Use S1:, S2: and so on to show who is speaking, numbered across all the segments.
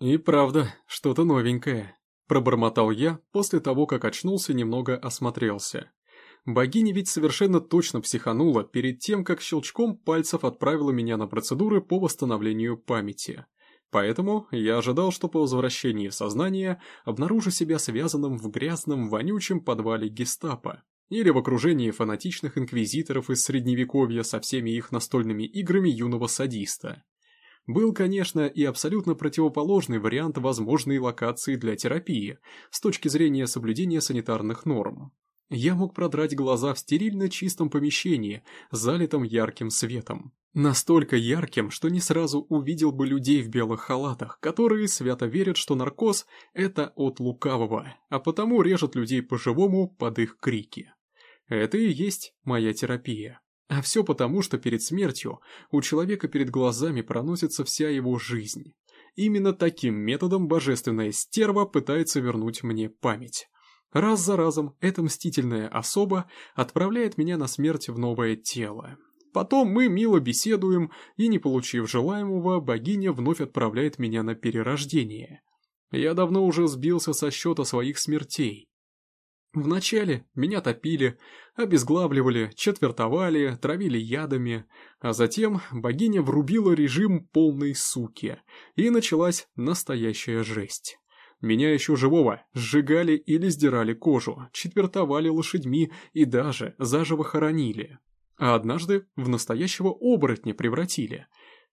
S1: И правда, что-то новенькое. Пробормотал я после того, как очнулся и немного осмотрелся. Богиня ведь совершенно точно психанула перед тем, как щелчком пальцев отправила меня на процедуры по восстановлению памяти. Поэтому я ожидал, что по возвращении в сознание обнаружу себя связанным в грязном, вонючем подвале гестапо. Или в окружении фанатичных инквизиторов из средневековья со всеми их настольными играми юного садиста. Был, конечно, и абсолютно противоположный вариант возможной локации для терапии с точки зрения соблюдения санитарных норм. Я мог продрать глаза в стерильно чистом помещении, залитом ярким светом. Настолько ярким, что не сразу увидел бы людей в белых халатах, которые свято верят, что наркоз – это от лукавого, а потому режут людей по-живому под их крики. Это и есть моя терапия. А все потому, что перед смертью у человека перед глазами проносится вся его жизнь. Именно таким методом божественная стерва пытается вернуть мне память. Раз за разом эта мстительная особа отправляет меня на смерть в новое тело. Потом мы мило беседуем, и не получив желаемого, богиня вновь отправляет меня на перерождение. Я давно уже сбился со счета своих смертей. Вначале меня топили, обезглавливали, четвертовали, травили ядами, а затем богиня врубила режим полной суки, и началась настоящая жесть. Меня еще живого сжигали или сдирали кожу, четвертовали лошадьми и даже заживо хоронили. А однажды в настоящего оборотня превратили.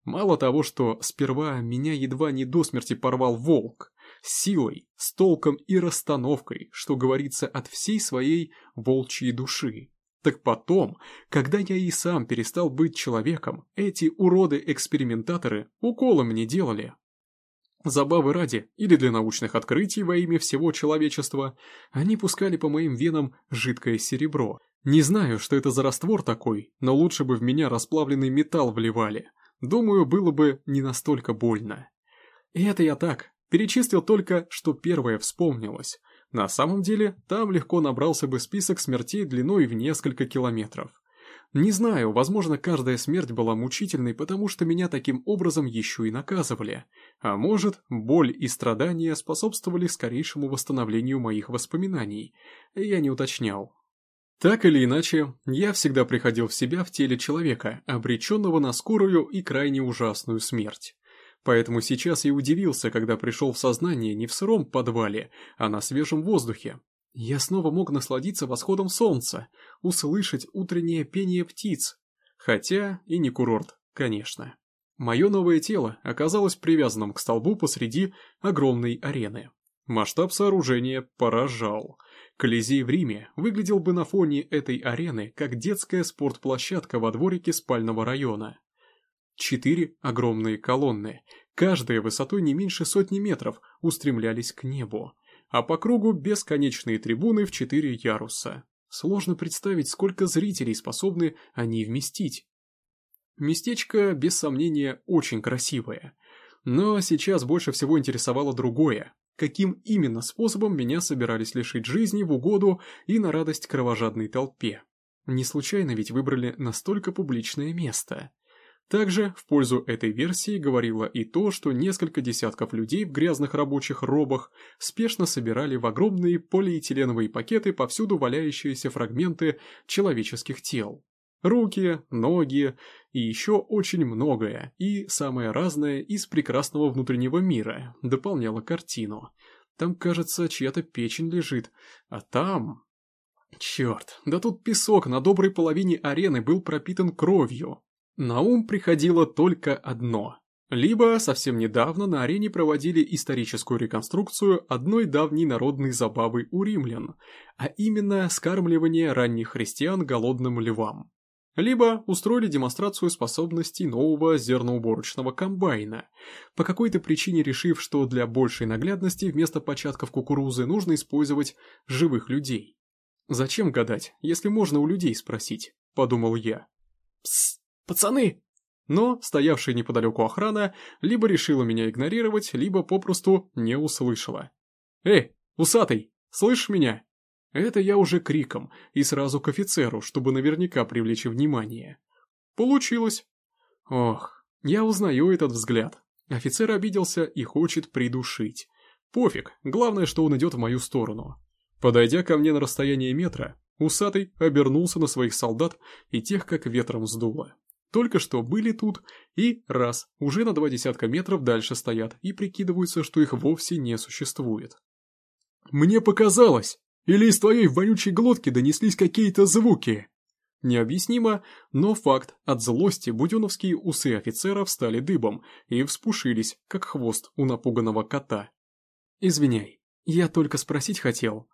S1: Мало того, что сперва меня едва не до смерти порвал волк, силой, с толком и расстановкой, что говорится от всей своей волчьей души. Так потом, когда я и сам перестал быть человеком, эти уроды-экспериментаторы уколы мне делали. Забавы ради или для научных открытий во имя всего человечества, они пускали по моим венам жидкое серебро. Не знаю, что это за раствор такой, но лучше бы в меня расплавленный металл вливали. Думаю, было бы не настолько больно. И это я так, Перечислил только, что первое вспомнилось. На самом деле, там легко набрался бы список смертей длиной в несколько километров. Не знаю, возможно, каждая смерть была мучительной, потому что меня таким образом еще и наказывали. А может, боль и страдания способствовали скорейшему восстановлению моих воспоминаний. Я не уточнял. Так или иначе, я всегда приходил в себя в теле человека, обреченного на скорую и крайне ужасную смерть. Поэтому сейчас я удивился, когда пришел в сознание не в сыром подвале, а на свежем воздухе. Я снова мог насладиться восходом солнца, услышать утреннее пение птиц. Хотя и не курорт, конечно. Мое новое тело оказалось привязанным к столбу посреди огромной арены. Масштаб сооружения поражал. Колизей в Риме выглядел бы на фоне этой арены как детская спортплощадка во дворике спального района. Четыре огромные колонны, каждая высотой не меньше сотни метров, устремлялись к небу, а по кругу бесконечные трибуны в четыре яруса. Сложно представить, сколько зрителей способны они вместить. Местечко, без сомнения, очень красивое. Но сейчас больше всего интересовало другое. Каким именно способом меня собирались лишить жизни в угоду и на радость кровожадной толпе? Не случайно ведь выбрали настолько публичное место. Также в пользу этой версии говорило и то, что несколько десятков людей в грязных рабочих робах спешно собирали в огромные полиэтиленовые пакеты повсюду валяющиеся фрагменты человеческих тел. Руки, ноги и еще очень многое, и самое разное из прекрасного внутреннего мира дополняло картину. Там, кажется, чья-то печень лежит, а там... Черт, да тут песок на доброй половине арены был пропитан кровью, на ум приходило только одно. Либо совсем недавно на арене проводили историческую реконструкцию одной давней народной забавы у римлян, а именно скармливание ранних христиан голодным львам. Либо устроили демонстрацию способностей нового зерноуборочного комбайна, по какой-то причине решив, что для большей наглядности вместо початков кукурузы нужно использовать живых людей. «Зачем гадать, если можно у людей спросить?» – подумал я. «Псst!» «Пацаны!» Но стоявшая неподалеку охрана либо решила меня игнорировать, либо попросту не услышала. «Эй, усатый, слышишь меня?» Это я уже криком и сразу к офицеру, чтобы наверняка привлечь внимание. Получилось. Ох, я узнаю этот взгляд. Офицер обиделся и хочет придушить. Пофиг, главное, что он идет в мою сторону. Подойдя ко мне на расстояние метра, усатый обернулся на своих солдат и тех как ветром сдуло. Только что были тут, и раз, уже на два десятка метров дальше стоят и прикидываются, что их вовсе не существует. «Мне показалось! Или из твоей вонючей глотки донеслись какие-то звуки?» Необъяснимо, но факт, от злости буденовские усы офицера встали дыбом и вспушились, как хвост у напуганного кота. «Извиняй, я только спросить хотел».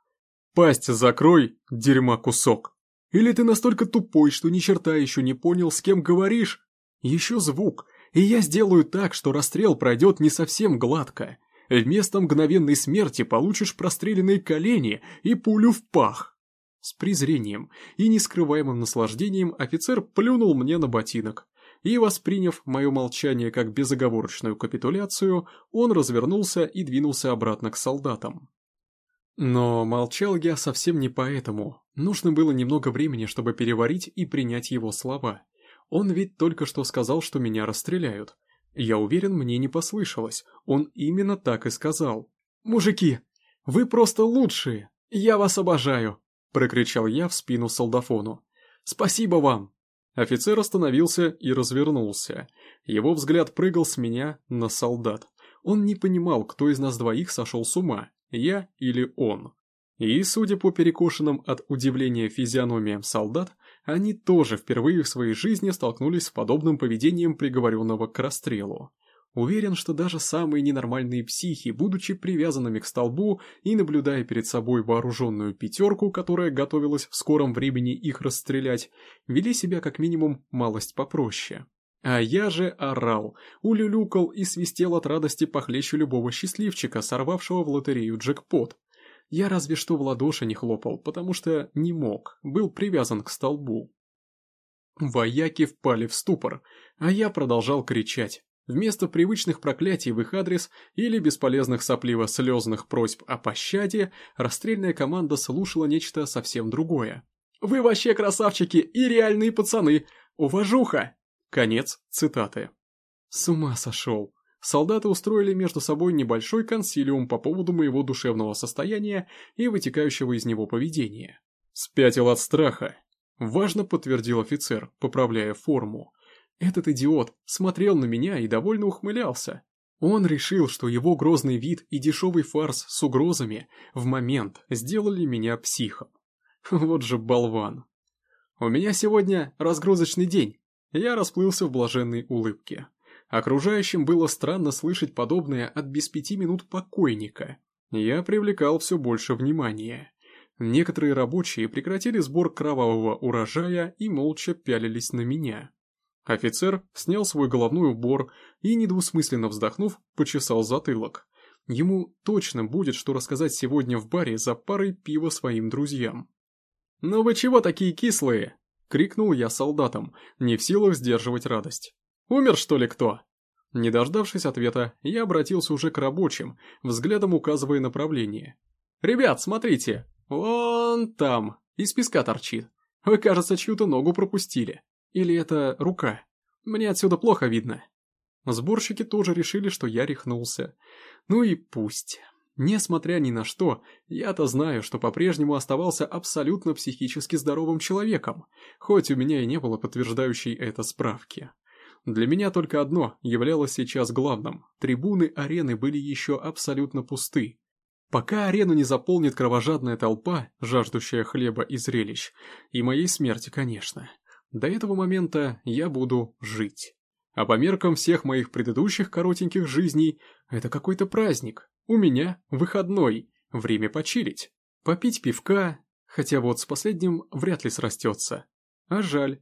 S1: «Пасть закрой, дерьма кусок!» Или ты настолько тупой, что ни черта еще не понял, с кем говоришь? Еще звук, и я сделаю так, что расстрел пройдет не совсем гладко. Вместо мгновенной смерти получишь простреленные колени и пулю в пах. С презрением и нескрываемым наслаждением офицер плюнул мне на ботинок. И, восприняв мое молчание как безоговорочную капитуляцию, он развернулся и двинулся обратно к солдатам. Но молчал я совсем не поэтому. Нужно было немного времени, чтобы переварить и принять его слова. Он ведь только что сказал, что меня расстреляют. Я уверен, мне не послышалось. Он именно так и сказал. «Мужики, вы просто лучшие! Я вас обожаю!» Прокричал я в спину солдафону. «Спасибо вам!» Офицер остановился и развернулся. Его взгляд прыгал с меня на солдат. Он не понимал, кто из нас двоих сошел с ума, я или он. И, судя по перекошенным от удивления физиономиям солдат, они тоже впервые в своей жизни столкнулись с подобным поведением приговоренного к расстрелу. Уверен, что даже самые ненормальные психи, будучи привязанными к столбу и наблюдая перед собой вооруженную пятерку, которая готовилась в скором времени их расстрелять, вели себя как минимум малость попроще. А я же орал, улюлюкал и свистел от радости похлеще любого счастливчика, сорвавшего в лотерею джекпот. Я разве что в ладоши не хлопал, потому что не мог, был привязан к столбу. Вояки впали в ступор, а я продолжал кричать. Вместо привычных проклятий в их адрес или бесполезных сопливо-слезных просьб о пощаде, расстрельная команда слушала нечто совсем другое. «Вы вообще красавчики и реальные пацаны! Уважуха!» Конец цитаты. С ума сошел. Солдаты устроили между собой небольшой консилиум по поводу моего душевного состояния и вытекающего из него поведения. Спятил от страха. Важно подтвердил офицер, поправляя форму. Этот идиот смотрел на меня и довольно ухмылялся. Он решил, что его грозный вид и дешевый фарс с угрозами в момент сделали меня психом. Вот же болван. У меня сегодня разгрузочный день. Я расплылся в блаженной улыбке. Окружающим было странно слышать подобное от без пяти минут покойника. Я привлекал все больше внимания. Некоторые рабочие прекратили сбор кровавого урожая и молча пялились на меня. Офицер снял свой головной убор и, недвусмысленно вздохнув, почесал затылок. Ему точно будет, что рассказать сегодня в баре за парой пива своим друзьям. «Ну вы чего такие кислые?» Крикнул я солдатам, не в силах сдерживать радость. «Умер, что ли, кто?» Не дождавшись ответа, я обратился уже к рабочим, взглядом указывая направление. «Ребят, смотрите, вон там, из песка торчит. Вы, кажется, чью-то ногу пропустили. Или это рука? Мне отсюда плохо видно». Сборщики тоже решили, что я рехнулся. Ну и пусть. Несмотря ни на что, я-то знаю, что по-прежнему оставался абсолютно психически здоровым человеком, хоть у меня и не было подтверждающей это справки. Для меня только одно являлось сейчас главным – трибуны арены были еще абсолютно пусты. Пока арену не заполнит кровожадная толпа, жаждущая хлеба и зрелищ, и моей смерти, конечно, до этого момента я буду жить. А по меркам всех моих предыдущих коротеньких жизней, это какой-то праздник, у меня выходной, время почилить. Попить пивка, хотя вот с последним вряд ли срастется. А жаль.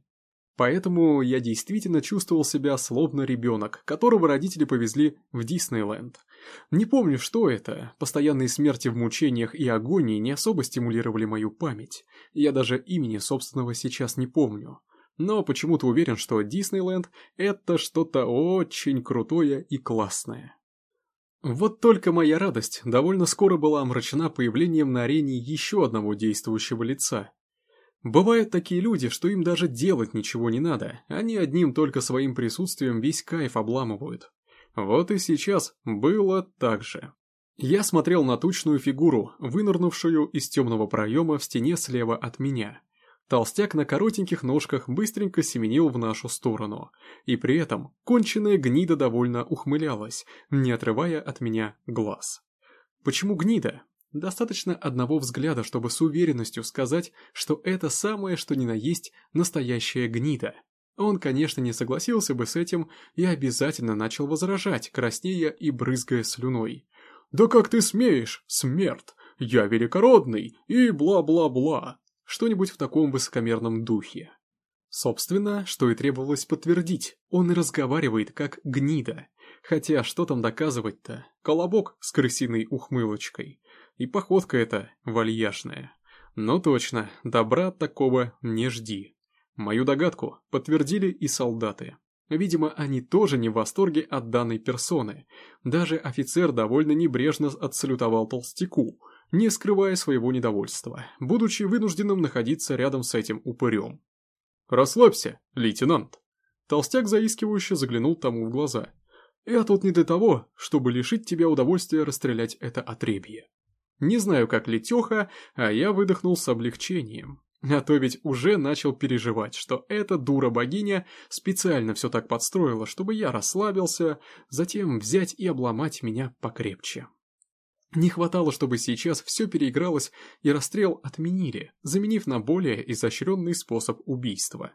S1: Поэтому я действительно чувствовал себя словно ребенок, которого родители повезли в Диснейленд. Не помню, что это, постоянные смерти в мучениях и агонии не особо стимулировали мою память. Я даже имени собственного сейчас не помню. Но почему-то уверен, что Диснейленд – это что-то очень крутое и классное. Вот только моя радость довольно скоро была омрачена появлением на арене еще одного действующего лица. Бывают такие люди, что им даже делать ничего не надо, они одним только своим присутствием весь кайф обламывают. Вот и сейчас было так же. Я смотрел на тучную фигуру, вынырнувшую из темного проема в стене слева от меня. Толстяк на коротеньких ножках быстренько семенил в нашу сторону, и при этом конченая гнида довольно ухмылялась, не отрывая от меня глаз. Почему гнида? Достаточно одного взгляда, чтобы с уверенностью сказать, что это самое что ни на есть настоящая гнида. Он, конечно, не согласился бы с этим и обязательно начал возражать, краснея и брызгая слюной. «Да как ты смеешь, смерть! Я великородный!» и бла-бла-бла что-нибудь в таком высокомерном духе. Собственно, что и требовалось подтвердить, он и разговаривает как гнида. Хотя что там доказывать-то? Колобок с крысиной ухмылочкой. И походка эта вальяжная. Но точно, добра такого не жди. Мою догадку подтвердили и солдаты. Видимо, они тоже не в восторге от данной персоны. Даже офицер довольно небрежно отсалютовал толстяку, не скрывая своего недовольства, будучи вынужденным находиться рядом с этим упырем. «Расслабься, лейтенант!» Толстяк заискивающе заглянул тому в глаза. «Я тут не для того, чтобы лишить тебя удовольствия расстрелять это отребье». Не знаю, как Летеха, а я выдохнул с облегчением. А то ведь уже начал переживать, что эта дура-богиня специально все так подстроила, чтобы я расслабился, затем взять и обломать меня покрепче. Не хватало, чтобы сейчас все переигралось и расстрел отменили, заменив на более изощренный способ убийства.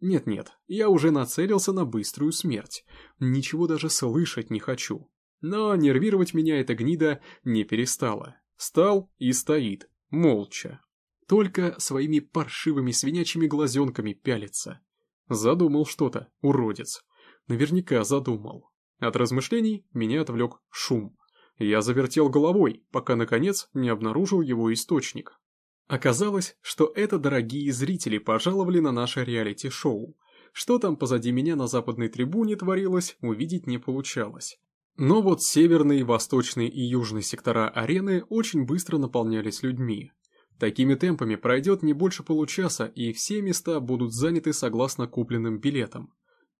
S1: Нет-нет, я уже нацелился на быструю смерть. Ничего даже слышать не хочу. Но нервировать меня эта гнида не перестала. Стал и стоит, молча. Только своими паршивыми свинячьими глазенками пялится. Задумал что-то, уродец. Наверняка задумал. От размышлений меня отвлек шум. Я завертел головой, пока наконец не обнаружил его источник. Оказалось, что это дорогие зрители пожаловали на наше реалити-шоу. Что там позади меня на западной трибуне творилось, увидеть не получалось. Но вот северный, восточный и южный сектора арены очень быстро наполнялись людьми. Такими темпами пройдет не больше получаса, и все места будут заняты согласно купленным билетам.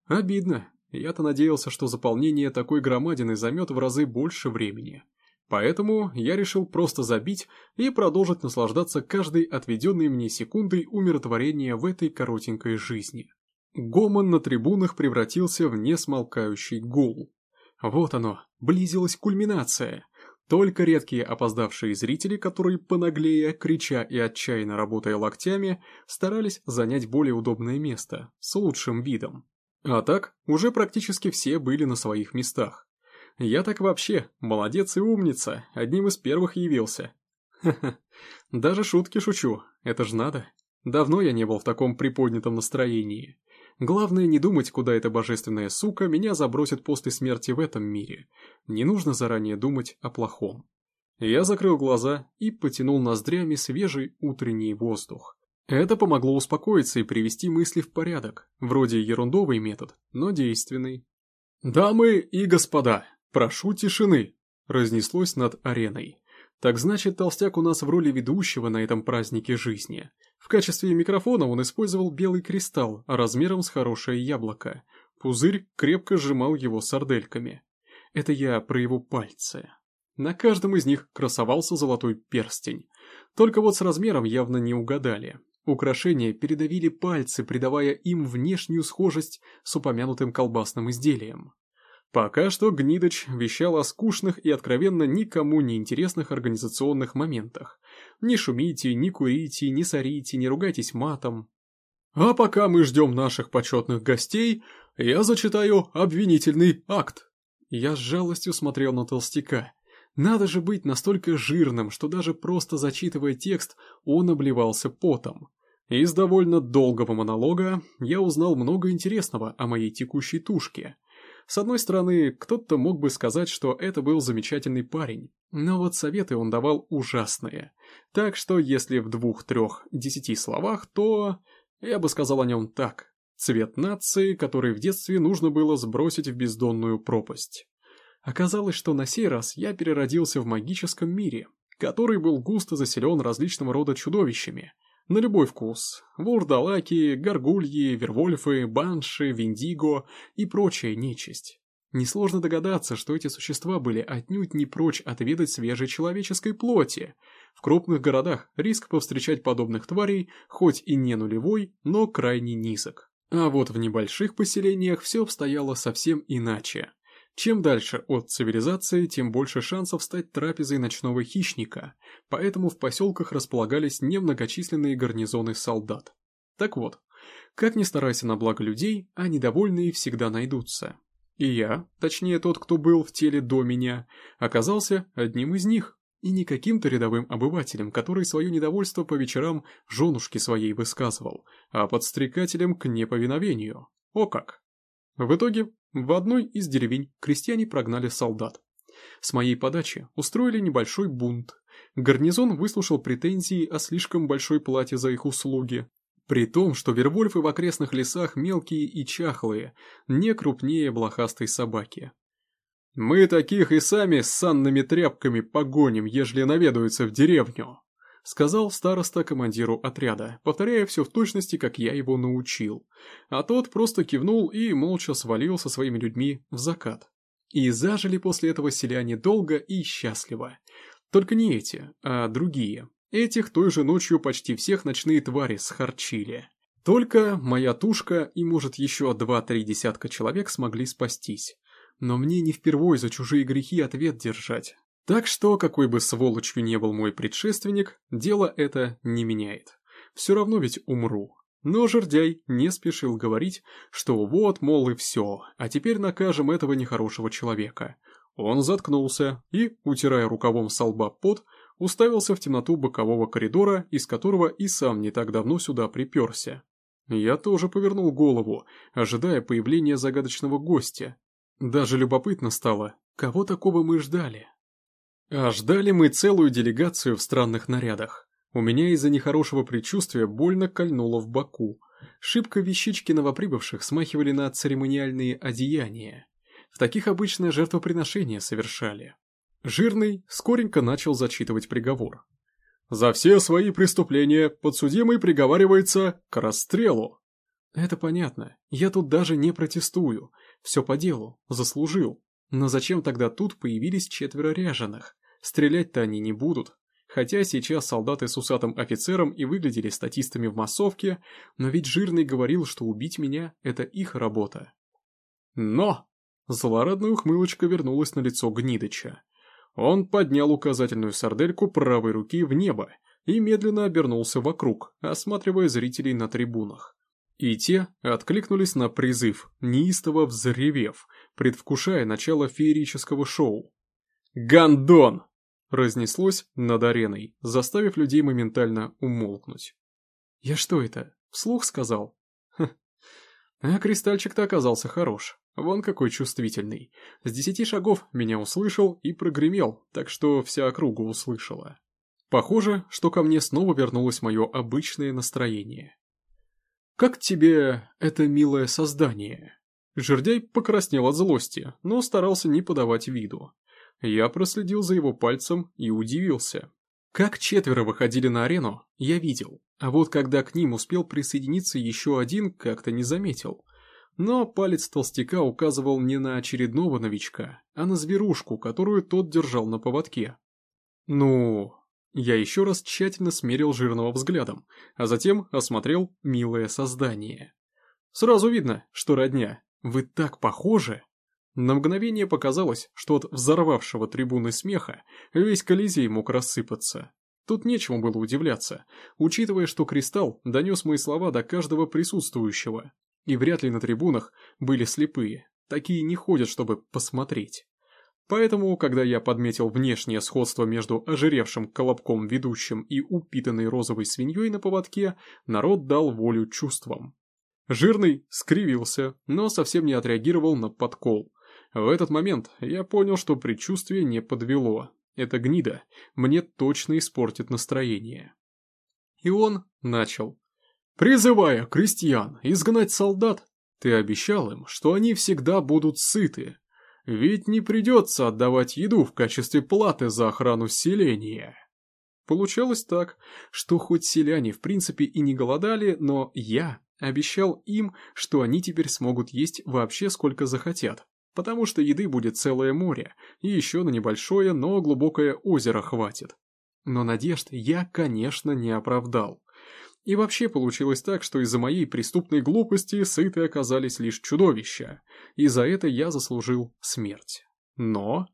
S1: Обидно, я-то надеялся, что заполнение такой громадины займет в разы больше времени. Поэтому я решил просто забить и продолжить наслаждаться каждой отведенной мне секундой умиротворения в этой коротенькой жизни. Гомон на трибунах превратился в несмолкающий гул. Вот оно, близилась кульминация. Только редкие опоздавшие зрители, которые понаглее, крича и отчаянно работая локтями, старались занять более удобное место, с лучшим видом. А так, уже практически все были на своих местах. Я так вообще, молодец и умница, одним из первых явился. Ха-ха, даже шутки шучу, это ж надо. Давно я не был в таком приподнятом настроении. Главное не думать, куда эта божественная сука меня забросит после смерти в этом мире. Не нужно заранее думать о плохом. Я закрыл глаза и потянул ноздрями свежий утренний воздух. Это помогло успокоиться и привести мысли в порядок. Вроде ерундовый метод, но действенный. «Дамы и господа, прошу тишины!» разнеслось над ареной. Так значит, толстяк у нас в роли ведущего на этом празднике жизни. В качестве микрофона он использовал белый кристалл размером с хорошее яблоко. Пузырь крепко сжимал его сардельками. Это я про его пальцы. На каждом из них красовался золотой перстень. Только вот с размером явно не угадали. Украшения передавили пальцы, придавая им внешнюю схожесть с упомянутым колбасным изделием. Пока что Гнидыч вещал о скучных и откровенно никому не интересных организационных моментах. Не шумите, не курите, не сорите, не ругайтесь матом. А пока мы ждем наших почетных гостей, я зачитаю обвинительный акт. Я с жалостью смотрел на толстяка. Надо же быть настолько жирным, что даже просто зачитывая текст, он обливался потом. Из довольно долгого монолога я узнал много интересного о моей текущей тушке. С одной стороны, кто-то мог бы сказать, что это был замечательный парень, но вот советы он давал ужасные. Так что если в двух-трех-десяти словах, то я бы сказал о нем так. Цвет нации, который в детстве нужно было сбросить в бездонную пропасть. Оказалось, что на сей раз я переродился в магическом мире, который был густо заселен различного рода чудовищами. На любой вкус. Вурдалаки, горгульи, вервольфы, банши, виндиго и прочая нечисть. Несложно догадаться, что эти существа были отнюдь не прочь отведать свежей человеческой плоти. В крупных городах риск повстречать подобных тварей, хоть и не нулевой, но крайне низок. А вот в небольших поселениях все обстояло совсем иначе. Чем дальше от цивилизации, тем больше шансов стать трапезой ночного хищника, поэтому в поселках располагались немногочисленные гарнизоны солдат. Так вот, как ни старайся на благо людей, а недовольные всегда найдутся. И я, точнее тот, кто был в теле до меня, оказался одним из них, и не каким-то рядовым обывателем, который свое недовольство по вечерам женушке своей высказывал, а подстрекателем к неповиновению. О как! В итоге, в одной из деревень крестьяне прогнали солдат. С моей подачи устроили небольшой бунт. Гарнизон выслушал претензии о слишком большой плате за их услуги, при том, что вервольфы в окрестных лесах мелкие и чахлые, не крупнее блохастой собаки. «Мы таких и сами с санными тряпками погоним, ежели наведаются в деревню», сказал староста командиру отряда, повторяя все в точности, как я его научил. А тот просто кивнул и молча свалил со своими людьми в закат. И зажили после этого селяне долго и счастливо. Только не эти, а другие, Этих той же ночью почти всех ночные твари схарчили. Только моя тушка и, может, еще два-три десятка человек смогли спастись. Но мне не впервой за чужие грехи ответ держать. Так что, какой бы сволочью не был мой предшественник, дело это не меняет. Все равно ведь умру. Но жердяй не спешил говорить, что вот, мол, и все, а теперь накажем этого нехорошего человека. Он заткнулся и, утирая рукавом со лба пот, уставился в темноту бокового коридора, из которого и сам не так давно сюда приперся. Я тоже повернул голову, ожидая появления загадочного гостя. Даже любопытно стало, кого такого мы ждали. А ждали мы целую делегацию в странных нарядах. У меня из-за нехорошего предчувствия больно кольнуло в боку. Шибко вещички новоприбывших смахивали на церемониальные одеяния. В таких обычное жертвоприношение совершали. Жирный скоренько начал зачитывать приговор. «За все свои преступления подсудимый приговаривается к расстрелу». «Это понятно. Я тут даже не протестую. Все по делу. Заслужил. Но зачем тогда тут появились четверо ряженых? Стрелять-то они не будут. Хотя сейчас солдаты с усатым офицером и выглядели статистами в массовке, но ведь Жирный говорил, что убить меня – это их работа. Но! Злорадная ухмылочка вернулась на лицо Гнидыча. Он поднял указательную сардельку правой руки в небо и медленно обернулся вокруг, осматривая зрителей на трибунах. И те откликнулись на призыв, неистово взревев, предвкушая начало феерического шоу. «Гандон!» Разнеслось над ареной, заставив людей моментально умолкнуть. «Я что это, вслух сказал?» Ха. А кристальчик-то оказался хорош. Вон какой чувствительный. С десяти шагов меня услышал и прогремел, так что вся округа услышала. Похоже, что ко мне снова вернулось мое обычное настроение. «Как тебе это милое создание?» Жердяй покраснел от злости, но старался не подавать виду. Я проследил за его пальцем и удивился. Как четверо выходили на арену, я видел, а вот когда к ним успел присоединиться еще один, как-то не заметил – но палец толстяка указывал не на очередного новичка, а на зверушку, которую тот держал на поводке. Ну... Я еще раз тщательно смерил жирного взглядом, а затем осмотрел милое создание. Сразу видно, что родня. Вы так похожи. На мгновение показалось, что от взорвавшего трибуны смеха весь Колизей мог рассыпаться. Тут нечему было удивляться, учитывая, что Кристалл донес мои слова до каждого присутствующего, и вряд ли на трибунах были слепые, такие не ходят, чтобы посмотреть. Поэтому, когда я подметил внешнее сходство между ожиревшим колобком ведущим и упитанной розовой свиньей на поводке, народ дал волю чувствам. Жирный скривился, но совсем не отреагировал на подкол. В этот момент я понял, что предчувствие не подвело. Эта гнида мне точно испортит настроение. И он начал призывая крестьян изгнать солдат, ты обещал им, что они всегда будут сыты. Ведь не придется отдавать еду в качестве платы за охрану селения. Получалось так, что хоть селяне в принципе и не голодали, но я обещал им, что они теперь смогут есть вообще сколько захотят. Потому что еды будет целое море, и еще на небольшое, но глубокое озеро хватит. Но надежд я, конечно, не оправдал. И вообще получилось так, что из-за моей преступной глупости сыты оказались лишь чудовища, и за это я заслужил смерть. Но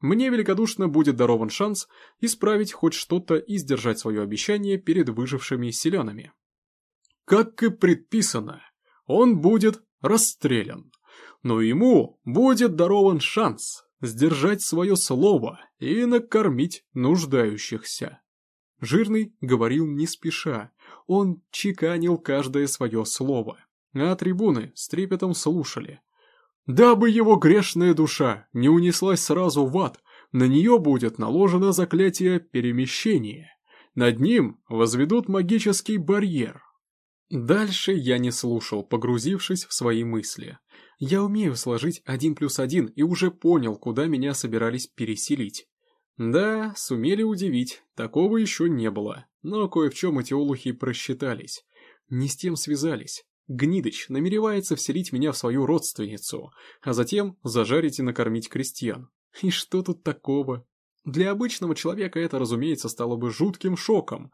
S1: мне великодушно будет дарован шанс исправить хоть что-то и сдержать свое обещание перед выжившими селянами. Как и предписано, он будет расстрелян, но ему будет дарован шанс сдержать свое слово и накормить нуждающихся. Жирный говорил не спеша, он чеканил каждое свое слово, а трибуны с трепетом слушали. Дабы его грешная душа не унеслась сразу в ад, на нее будет наложено заклятие перемещения. Над ним возведут магический барьер. Дальше я не слушал, погрузившись в свои мысли. Я умею сложить один плюс один и уже понял, куда меня собирались переселить. Да, сумели удивить, такого еще не было, но кое в чем эти олухи просчитались. Не с тем связались. Гнидыч намеревается вселить меня в свою родственницу, а затем зажарить и накормить крестьян. И что тут такого? Для обычного человека это, разумеется, стало бы жутким шоком,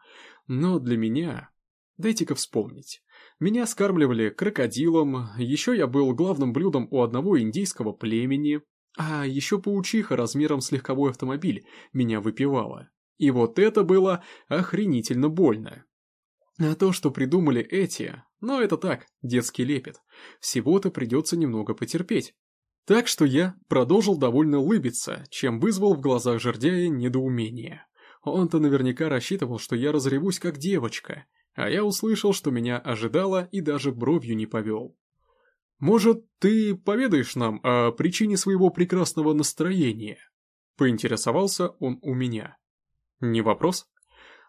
S1: но для меня... Дайте-ка вспомнить. Меня скармливали крокодилом, еще я был главным блюдом у одного индейского племени, а еще паучиха размером с легковой автомобиль меня выпивала. И вот это было охренительно больно. А то, что придумали эти, но это так, детский лепет, всего-то придется немного потерпеть. Так что я продолжил довольно улыбиться, чем вызвал в глазах жердяя недоумение. Он-то наверняка рассчитывал, что я разревусь как девочка, а я услышал, что меня ожидало и даже бровью не повел. «Может, ты поведаешь нам о причине своего прекрасного настроения?» Поинтересовался он у меня. «Не вопрос?»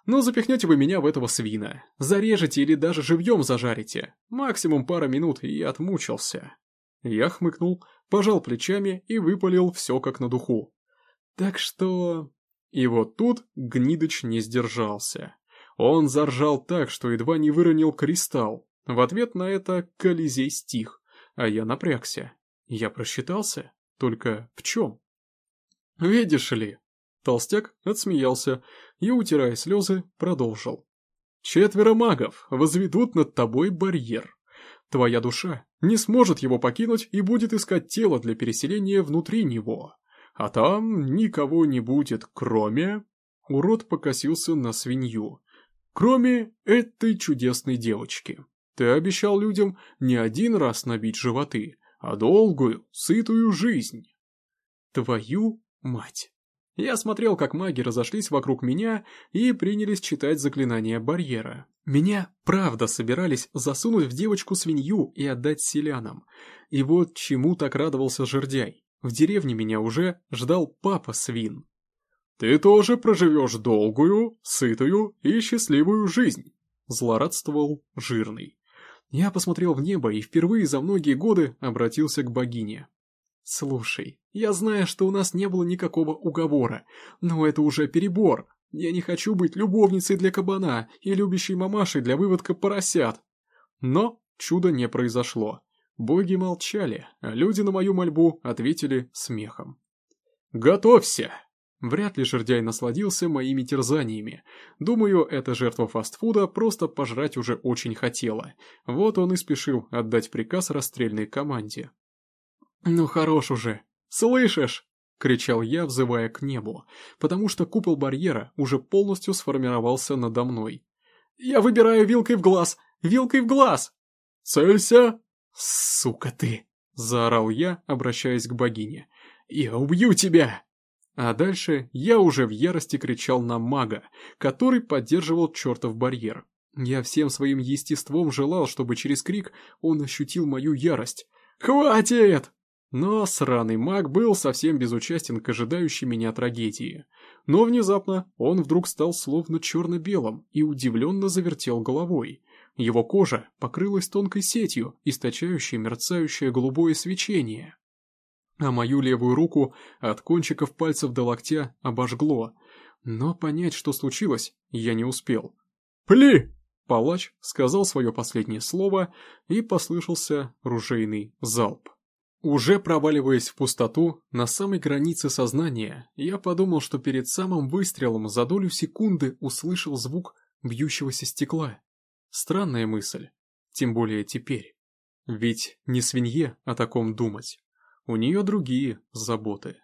S1: «Ну, запихнете вы меня в этого свина. Зарежете или даже живьем зажарите. Максимум пара минут, и отмучился». Я хмыкнул, пожал плечами и выпалил все как на духу. «Так что...» И вот тут Гнидыч не сдержался. Он заржал так, что едва не выронил кристалл. В ответ на это Колизей стих, а я напрягся. Я просчитался? Только в чем? «Видишь ли...» Толстяк отсмеялся и, утирая слезы, продолжил. «Четверо магов возведут над тобой барьер. Твоя душа не сможет его покинуть и будет искать тело для переселения внутри него. А там никого не будет, кроме...» Урод покосился на свинью. «Кроме этой чудесной девочки. Ты обещал людям не один раз набить животы, а долгую, сытую жизнь. Твою мать. Я смотрел, как маги разошлись вокруг меня и принялись читать заклинания барьера. Меня, правда, собирались засунуть в девочку свинью и отдать селянам. И вот чему так радовался жердяй. В деревне меня уже ждал папа свин. «Ты тоже проживешь долгую, сытую и счастливую жизнь», – злорадствовал жирный. Я посмотрел в небо и впервые за многие годы обратился к богине. «Слушай, я знаю, что у нас не было никакого уговора, но это уже перебор. Я не хочу быть любовницей для кабана и любящей мамашей для выводка поросят». Но чудо не произошло. Боги молчали, а люди на мою мольбу ответили смехом. «Готовься!» Вряд ли жердяй насладился моими терзаниями. Думаю, эта жертва фастфуда просто пожрать уже очень хотела. Вот он и спешил отдать приказ расстрельной команде. «Ну хорош уже! Слышишь?» — кричал я, взывая к небу, потому что купол барьера уже полностью сформировался надо мной. «Я выбираю вилкой в глаз! Вилкой в глаз!» «Целься!» «Сука ты!» — заорал я, обращаясь к богине. «Я убью тебя!» А дальше я уже в ярости кричал на мага, который поддерживал чертов барьер. Я всем своим естеством желал, чтобы через крик он ощутил мою ярость. «Хватит!» Но сраный маг был совсем безучастен к ожидающей меня трагедии. Но внезапно он вдруг стал словно черно-белым и удивленно завертел головой. Его кожа покрылась тонкой сетью, источающей мерцающее голубое свечение а мою левую руку от кончиков пальцев до локтя обожгло. Но понять, что случилось, я не успел. «Пли!» Палач сказал свое последнее слово, и послышался ружейный залп. Уже проваливаясь в пустоту, на самой границе сознания, я подумал, что перед самым выстрелом за долю секунды услышал звук бьющегося стекла. Странная мысль, тем более теперь. Ведь не свинье о таком думать. У нее другие заботы.